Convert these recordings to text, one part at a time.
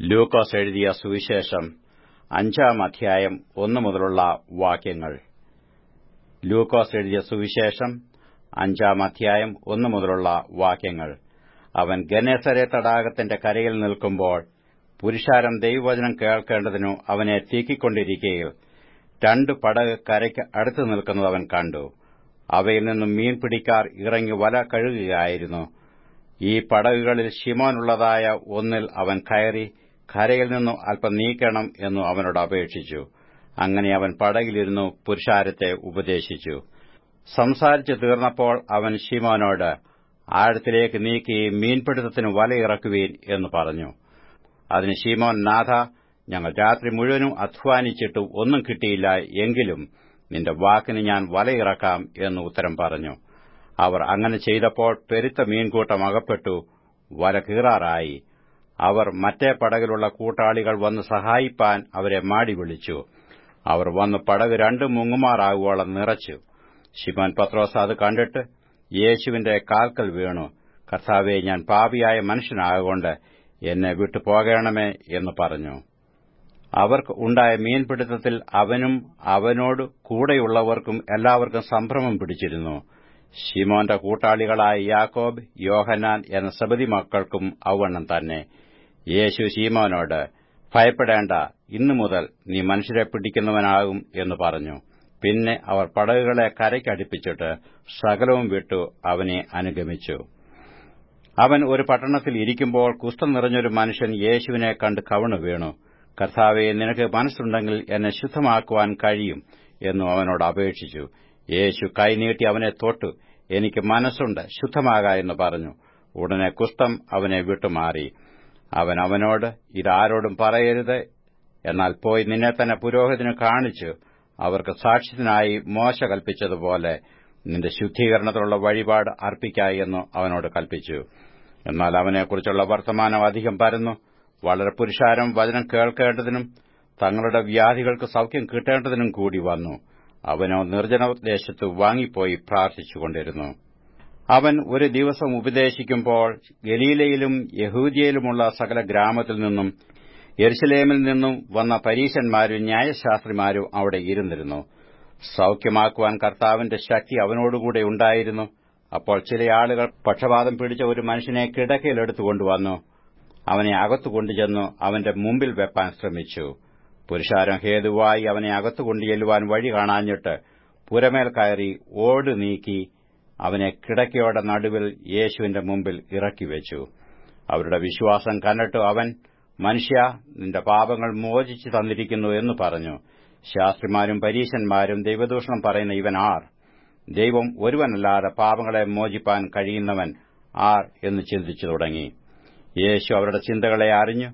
ലൂക്കോസ് എഴുതിയ സുവിശേഷം അഞ്ചാം അധ്യായം ഒന്നു മുതലുള്ള വാക്യങ്ങൾ. ലൂക്കോസ് എഴുതിയ സുവിശേഷം അഞ്ചാം അധ്യായം ഒന്നു മുതലുള്ള വാക്യങ്ങൾ. അവൻ ഗനേസരെ തടാകത്തിന്റെ കരയിൽ നിൽക്കുമ്പോൾ പുരുഷാരം ദൈവവചനം കേൾക്കേണ്ടതിനു അവനെ തീക്കിക്കൊണ്ടിരിക്കുകയിൽ രണ്ട് പടക് കരയ്ക്ക് അടുത്ത് നിൽക്കുന്നത് അവൻ കണ്ടു. അവയിൽ നിന്നും മീൻ പിടിക്കാർ ഇറങ്ങി വല കഴുകുകയായിരുന്നു. ഈ പടകുകളിൽ ഷിമോനുള്ളതായ ഒന്നിൽ അവൻ കയറി കരയിൽ നിന്നു അല്പം നീക്കണം എന്നു അവനോട് അപേക്ഷിച്ചു. അങ്ങനെ അവൻ പടകിലിരുന്നു പുരുഷാരത്തെ ഉപദേശിച്ചു. സംസാരിച്ചു തീർന്നപ്പോൾ അവൻ ശിമോനോട് ആഴത്തിലേക്ക് നീക്കി മീൻപിടുത്തത്തിന് വലയിറക്കുവീൻ എന്ന് പറഞ്ഞു. അതിന് ശിമോൻ നാഥ ഞങ്ങൾ രാത്രി മുഴുവനും അധ്വാനിച്ചിട്ട് ഒന്നും കിട്ടിയില്ല എങ്കിലും നിന്റെ വാക്കിന് ഞാൻ വലയിറക്കാം എന്ന് ഉത്തരം പറഞ്ഞു. അവർ അങ്ങനെ ചെയ്തപ്പോൾ പെരുത്ത മീൻകൂട്ടം അകപ്പെട്ടു വല കീറാറായി. അവർ മറ്റേ പടകിലുള്ള കൂട്ടാളികൾ വന്ന് സഹായിപ്പാൻ അവരെ മാടി വിളിച്ചു. അവർ വന്ന് പടക് രണ്ടും മുങ്ങുമാറാകുവോളം നിറച്ചു. ശിമോൻ പത്രോസ് അത് കണ്ടിട്ട് യേശുവിന്റെ കാൽക്കൽ വീണു. കർത്താവെ ഞാൻ പാപിയായ മനുഷ്യനാകൊണ്ട് എന്നെ വിട്ടു പോകണമേ എന്ന് പറഞ്ഞു. അവർക്ക് ഉണ്ടായ മീൻപിടുത്തത്തിൽ അവനും അവനോട് കൂടെയുള്ളവർക്കും എല്ലാവർക്കും സംഭ്രമം പിടിച്ചിരുന്നു. ഷിമോന്റെ കൂട്ടാളികളായ യാക്കോബ് യോഹനാൻ എന്ന സബതി മക്കൾക്കും ഔവണ്ണം തന്നെ. യേശു ശീമോനോട് ഭയപ്പെടേണ്ട ഇന്നു മുതൽ നീ മനുഷ്യരെ പിടിക്കുന്നവനാകും എന്ന് പറഞ്ഞു. പിന്നെ അവർ പടകുകളെ കരയ്ക്കടുപ്പിച്ചിട്ട് സകലവും വിട്ടു അവനെ അനുഗമിച്ചു. അവൻ ഒരു പട്ടണത്തിൽ ഇരിക്കുമ്പോൾ കുഷ്ഠം നിറഞ്ഞൊരു മനുഷ്യൻ യേശുവിനെ കണ്ട് കവണു വീണു. കർത്താവെ നിനക്ക് മനസ്സുണ്ടെങ്കിൽ എന്നെ ശുദ്ധമാക്കുവാൻ കഴിയും എന്നു അവനോട് അപേക്ഷിച്ചു. യേശു കൈനീട്ടി അവനെ തൊട്ടു. എനിക്ക് മനസ്സുണ്ട് ശുദ്ധമാക എന്ന് പറഞ്ഞു. ഉടനെ കുഷ്ഠം അവനെ വിട്ടുമാറി. അവൻ അവനോട് ഇതാരോടും പറയരുത്. എന്നാൽ പോയി നിന്നെ തന്നെ പുരോഹിതന് കാണിച്ചു അവർക്ക് സാക്ഷ്യത്തിനായി മോശ കൽപ്പിച്ചതുപോലെ നിന്റെ ശുദ്ധീകരണത്തിലുള്ള വഴിപാട് അർപ്പിക്കായി എന്ന് അവനോട് കൽപ്പിച്ചു. എന്നാൽ അവനെക്കുറിച്ചുള്ള വർത്തമാനം അധികം പരന്നു. വളരെ പുരുഷാരം വചനം കേൾക്കേണ്ടതിനും തങ്ങളുടെ വ്യാധികൾക്ക് സൌഖ്യം കിട്ടേണ്ടതിനും കൂടി വന്നു. അവനോ നിർജനദേശത്ത് വാങ്ങിപ്പോയി പ്രാർത്ഥിച്ചുകൊണ്ടിരുന്നു. അവൻ ഒരു ദിവസം ഉപദേശിക്കുമ്പോൾ ഗലീലയിലും യഹൂദിയയിലുമുള്ള സകല ഗ്രാമത്തിൽ നിന്നും യെരുസലേമിൽ നിന്നും വന്ന പരീശന്മാരും ന്യായശാസ്ത്രിമാരും അവിടെ ഇരുന്നിരുന്നു. സൌഖ്യമാക്കുവാൻ കർത്താവിന്റെ ശക്തി അവനോടുകൂടെ ഉണ്ടായിരുന്നു. അപ്പോൾ ചില ആളുകൾ പക്ഷപാതം പിടിച്ച ഒരു മനുഷ്യനെ കിടക്കയിലെടുത്തുകൊണ്ടുവന്നു അവനെ അകത്തു കൊണ്ടുചെന്നു അവന്റെ മുമ്പിൽ വെപ്പാൻ ശ്രമിച്ചു. പുരുഷാരം ഹേതുവായി അവനെ അകത്തു കൊണ്ടുചെല്ലുവാൻ വഴി കാണാഞ്ഞിട്ട് പുരമേൽ കയറി ഓട് നീക്കി അവനെ കിടക്കയുടെ നടുവിൽ യേശുവിന്റെ മുമ്പിൽ ഇറക്കിവെച്ചു. അവരുടെ വിശ്വാസം കണ്ടിട്ട് അവൻ മനുഷ്യ നിന്റെ പാപങ്ങൾ മോചിച്ചു തന്നിരിക്കുന്നു എന്ന് പറഞ്ഞു. ശാസ്ത്രിമാരും പരീശന്മാരും ദൈവദൂഷണം പറയുന്ന ഇവൻ ആർ? ദൈവം ഒരുവനല്ലാതെ പാപങ്ങളെ മോചിപ്പാൻ കഴിയുന്നവൻ ആർ എന്ന് ചിന്തിച്ചു തുടങ്ങി. യേശു അവരുടെ ചിന്തകളെ അറിഞ്ഞു.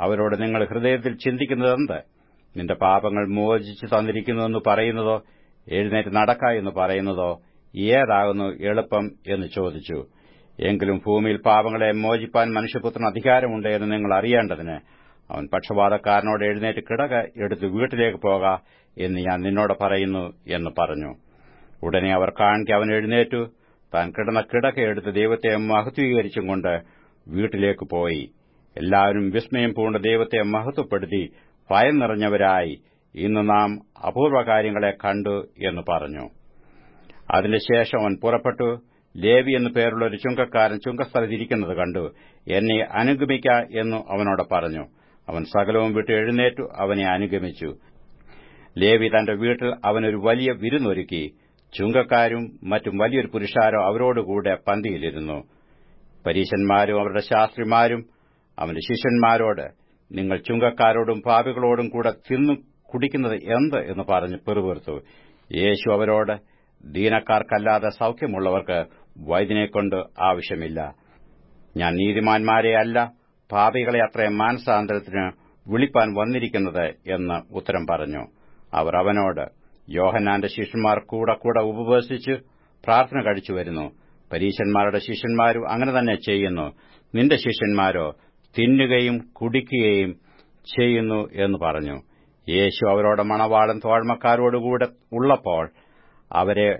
അവരോട് നിങ്ങൾ ഹൃദയത്തിൽ ചിന്തിക്കുന്നതെന്ത് നിന്റെ പാപങ്ങൾ മോചിച്ചു തന്നിരിക്കുന്നുവെന്ന് പറയുന്നതോ? എഴുന്നേറ്റ് നടക്ക എന്ന് പറയുന്നതോ? ഏതാകുന്നു എളുപ്പം എന്ന് ചോദിച്ചു. എങ്കിലും ഭൂമിയിൽ പാപങ്ങളെ മോചിപ്പാൻ മനുഷ്യപുത്രന് അധികാരമുണ്ട് എന്ന് നിങ്ങൾ അറിയേണ്ടതിന് അവൻ പക്ഷപാതക്കാരനോട് എഴുന്നേറ്റ് കിടക എടുത്ത് വീട്ടിലേക്ക് പോക എന്ന് ഞാൻ നിന്നോട് പറയുന്നു എന്ന് പറഞ്ഞു. ഉടനെ അവർ കാണിക്ക് അവൻ എഴുന്നേറ്റു. താൻ കിടന്ന കിടക്ക എടുത്ത് ദൈവത്തെ മഹത്വീകരിച്ചും കൊണ്ട് വീട്ടിലേക്ക് പോയി. എല്ലാവരും വിസ്മയം പൂണ്ട് ദൈവത്തെ മഹത്വപ്പെടുത്തി ഭയം നിറഞ്ഞവരായി. ഇന്ന് നാം അപൂർവകാര്യങ്ങളെ കണ്ടു എന്ന് പറഞ്ഞു. അതിനുശേഷം അവൻ പുറപ്പെട്ടു. ലേവി എന്നു പേരുള്ള ഒരു ചുങ്കക്കാരൻ ചുങ്കസ്ഥലത്തിരിക്കുന്നത് കണ്ടു. എന്നെ അനുഗമിക്ക എന്നു അവനോട് പറഞ്ഞു. അവൻ സകലവും വിട്ട് എഴുന്നേറ്റു അവനെ അനുഗമിച്ചു. ലേവി തന്റെ വീട്ടിൽ അവനൊരു വലിയ വിരുന്നൊരുക്കി. ചുങ്കക്കാരും മറ്റും വലിയൊരു പുരുഷാരോ അവരോടുകൂടെ പന്തിയിലിരുന്നു. പരീശന്മാരും അവരുടെ ശാസ്ത്രിമാരും അവന്റെ ശിഷ്യന്മാരോട് നിങ്ങൾ ചുങ്കക്കാരോടും പാപികളോടും കൂടെ തിന്നു കുടിക്കുന്നത് എന്ത്? എന്ന് പറഞ്ഞ് പെറുപെറുത്തു യേശു അവരോട് ദീനക്കാർക്കല്ലാതെ സൌഖ്യമുള്ളവർക്ക് വൈദ്യനെക്കൊണ്ട് ആവശ്യമില്ല. ഞാൻ നീതിമാന്മാരെ അല്ല പാപികളെ അത്രയും മാനസാന്തരത്തിന് വിളിപ്പാൻ വന്നിരിക്കുന്നത് എന്ന് ഉത്തരം പറഞ്ഞു. അവർ അവനോട് യോഹന്നാന്റെ ശിഷ്യന്മാർ കൂടെ കൂടെ ഉപവസിച്ച് പ്രാർത്ഥന കഴിച്ചു വരുന്നു. പരീശന്മാരുടെ ശിഷ്യന്മാരും അങ്ങനെ തന്നെ ചെയ്യുന്നു. നിന്റെ ശിഷ്യന്മാരോ തിന്നുകയും കുടിക്കുകയും ചെയ്യുന്നു എന്ന് പറഞ്ഞു. യേശു അവരോട് മണവാളും തോഴ്മക്കാരോടുകൂടെ ഉള്ളപ്പോൾ അവരെ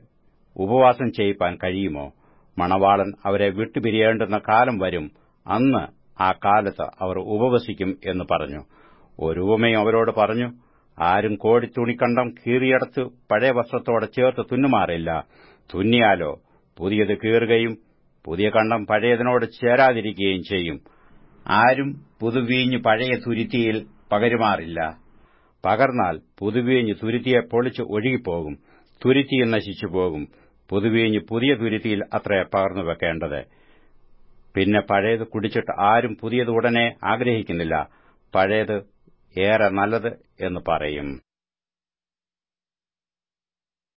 ഉപവാസം ചെയ്യിപ്പാൻ കഴിയുമോ? മണവാളൻ അവരെ വിട്ടുപിരിയേണ്ടുന്ന കാലം വരും. അന്ന് ആ കാലത്ത് അവർ ഉപവസിക്കും എന്ന് പറഞ്ഞു. ഒരുവമയും അവരോട് പറഞ്ഞു ആരും കോടി തുണിക്കണ്ടം കീറിയടത്ത് പഴയ വസ്ത്രത്തോടെ ചേർത്ത് തുന്നുമാറില്ല. തുന്നിയാലോ? പുതിയത് കീറുകയും പുതിയ കണ്ടം പഴയതിനോട് ചേരാതിരിക്കുകയും ചെയ്യും. ആരും പുതുവീഞ്ഞ് പഴയ തുരുത്തിയിൽ പകരുമാറില്ല. പകർന്നാൽ പുതുവീഞ്ഞ് തുരുത്തിയെ പൊളിച്ച് ഒഴുകിപ്പോകും. തുരുത്തിയും നശിച്ചുപോകും പുതുവീഞ്ഞ് പുതിയ തുരുത്തിയിൽ അത്രേ പകർന്നു വെക്കേണ്ടത്. പിന്നെ പഴയത് കുടിച്ചിട്ട് ആരും പുതിയത് ഉടനെ ആഗ്രഹിക്കുന്നില്ല. പഴയത് ഏറെ നല്ലത് എന്ന് പറയും.